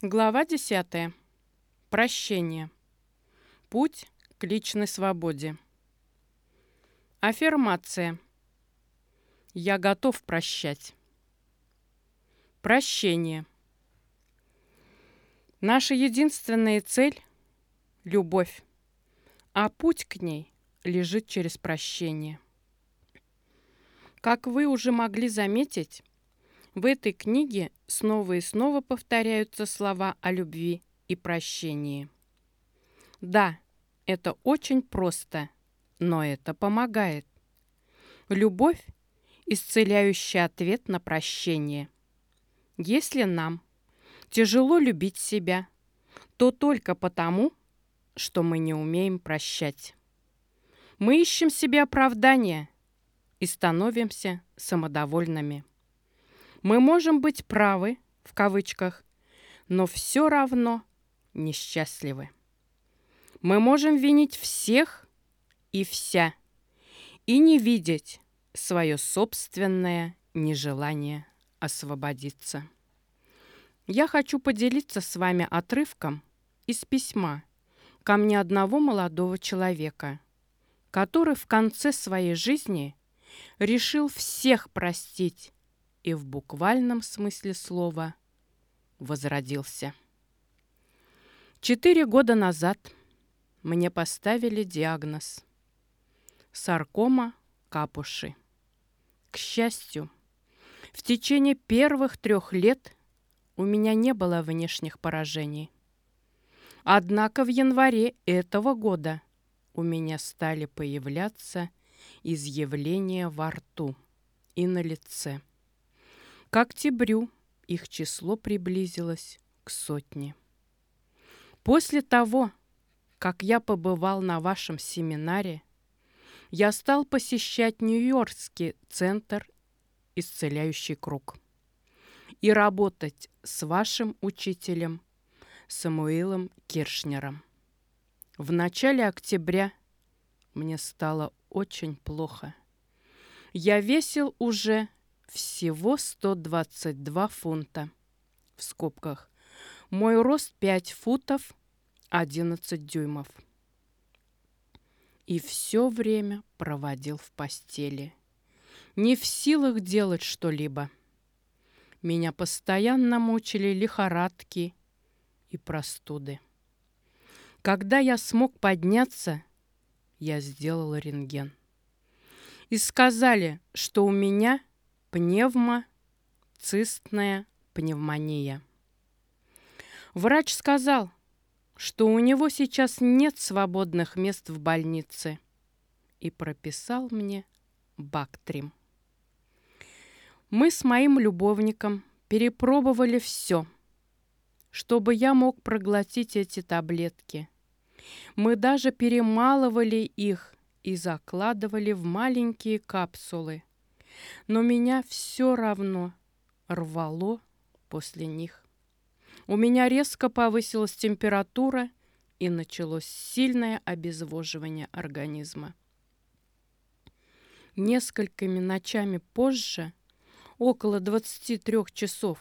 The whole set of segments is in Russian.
Глава 10. Прощение. Путь к личной свободе. Аффирмация. Я готов прощать. Прощение. Наша единственная цель – любовь, а путь к ней лежит через прощение. Как вы уже могли заметить, в этой книге снова и снова повторяются слова о любви и прощении. Да, это очень просто, но это помогает. Любовь – исцеляющий ответ на прощение. Если нам тяжело любить себя, то только потому, что мы не умеем прощать. Мы ищем себе оправдания и становимся самодовольными. Мы можем быть правы, в кавычках, но все равно несчастливы. Мы можем винить всех и вся и не видеть свое собственное нежелание освободиться. Я хочу поделиться с вами отрывком из письма ко мне одного молодого человека, который в конце своей жизни решил всех простить и в буквальном смысле слова возродился. Четыре года назад мне поставили диагноз саркома капуши. К счастью, в течение первых трех лет у меня не было внешних поражений. Однако в январе этого года у меня стали появляться изъявления во рту и на лице. К октябрю их число приблизилось к сотне. После того, как я побывал на вашем семинаре, я стал посещать Нью-Йоркский центр «Исцеляющий круг» и работать с вашим учителем Самуилом Киршнером. В начале октября мне стало очень плохо. Я весил уже всего 122 фунта. В скобках. Мой рост 5 футов 11 дюймов. И все время проводил в постели. Не в силах делать что-либо. Меня постоянно мучили лихорадки и простуды. Когда я смог подняться, я сделал рентген. И сказали, что у меня пневмоцистная пневмония. Врач сказал, что у него сейчас нет свободных мест в больнице и прописал мне Бактрим. Мы с моим любовником перепробовали все, чтобы я мог проглотить эти таблетки. Мы даже перемалывали их и закладывали в маленькие капсулы – но меня все равно рвало после них. У меня резко повысилась температура и началось сильное обезвоживание организма. Несколькими ночами позже, около 23 часов,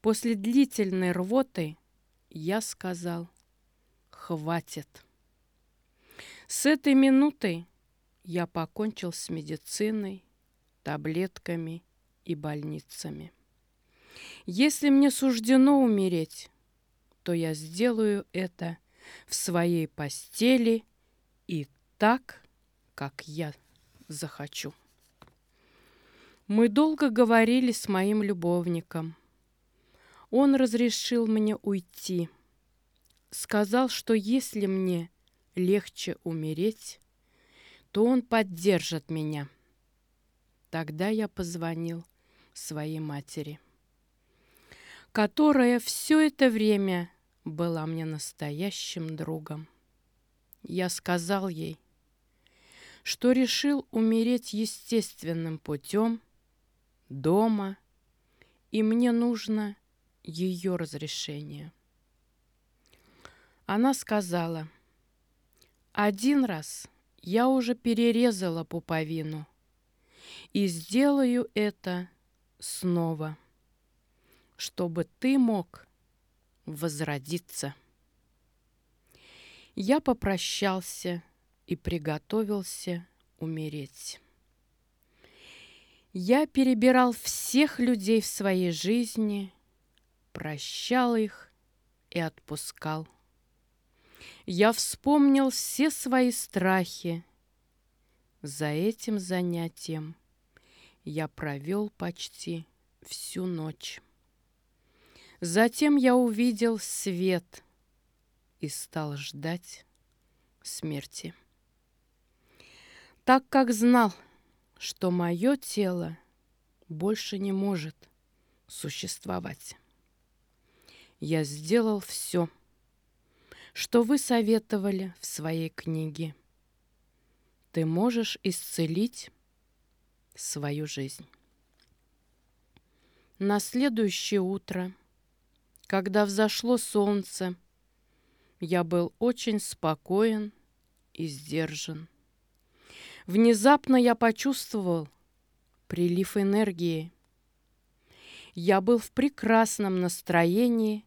после длительной рвоты, я сказал «Хватит». С этой минутой я покончил с медициной таблетками и больницами. Если мне суждено умереть, то я сделаю это в своей постели и так, как я захочу. Мы долго говорили с моим любовником. Он разрешил мне уйти. Сказал, что если мне легче умереть, то он поддержит меня – Тогда я позвонил своей матери, которая все это время была мне настоящим другом. Я сказал ей, что решил умереть естественным путем дома, и мне нужно ее разрешение. Она сказала, один раз я уже перерезала пуповину – и сделаю это снова, чтобы ты мог возродиться. Я попрощался и приготовился умереть. Я перебирал всех людей в своей жизни, прощал их и отпускал. Я вспомнил все свои страхи. За этим занятием я провел почти всю ночь. Затем я увидел свет и стал ждать смерти. Так как знал, что мое тело больше не может существовать. Я сделал все, что вы советовали в своей книге. Ты можешь исцелить свою жизнь. На следующее утро, когда взошло солнце, я был очень спокоен и сдержан. Внезапно я почувствовал прилив энергии. Я был в прекрасном настроении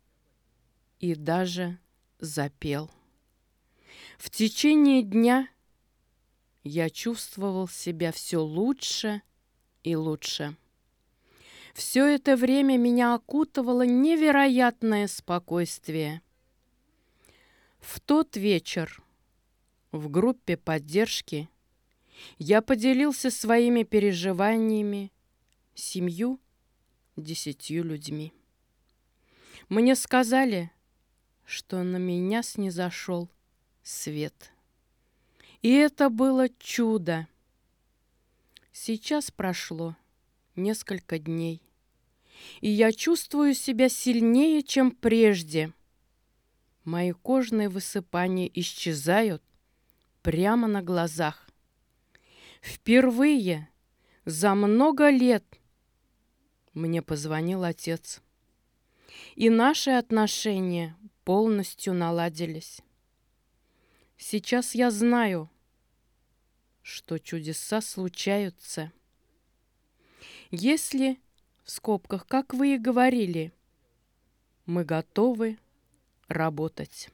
и даже запел. В течение дня я чувствовал себя все лучше и лучше. Все это время меня окутывало невероятное спокойствие. В тот вечер в группе поддержки я поделился своими переживаниями семью десятью людьми. Мне сказали, что на меня снизошел свет. И это было чудо. Сейчас прошло несколько дней, и я чувствую себя сильнее, чем прежде. Мои кожные высыпания исчезают прямо на глазах. Впервые за много лет мне позвонил отец. И наши отношения полностью наладились. Сейчас я знаю, что чудеса случаются. Если, в скобках, как вы и говорили, мы готовы работать.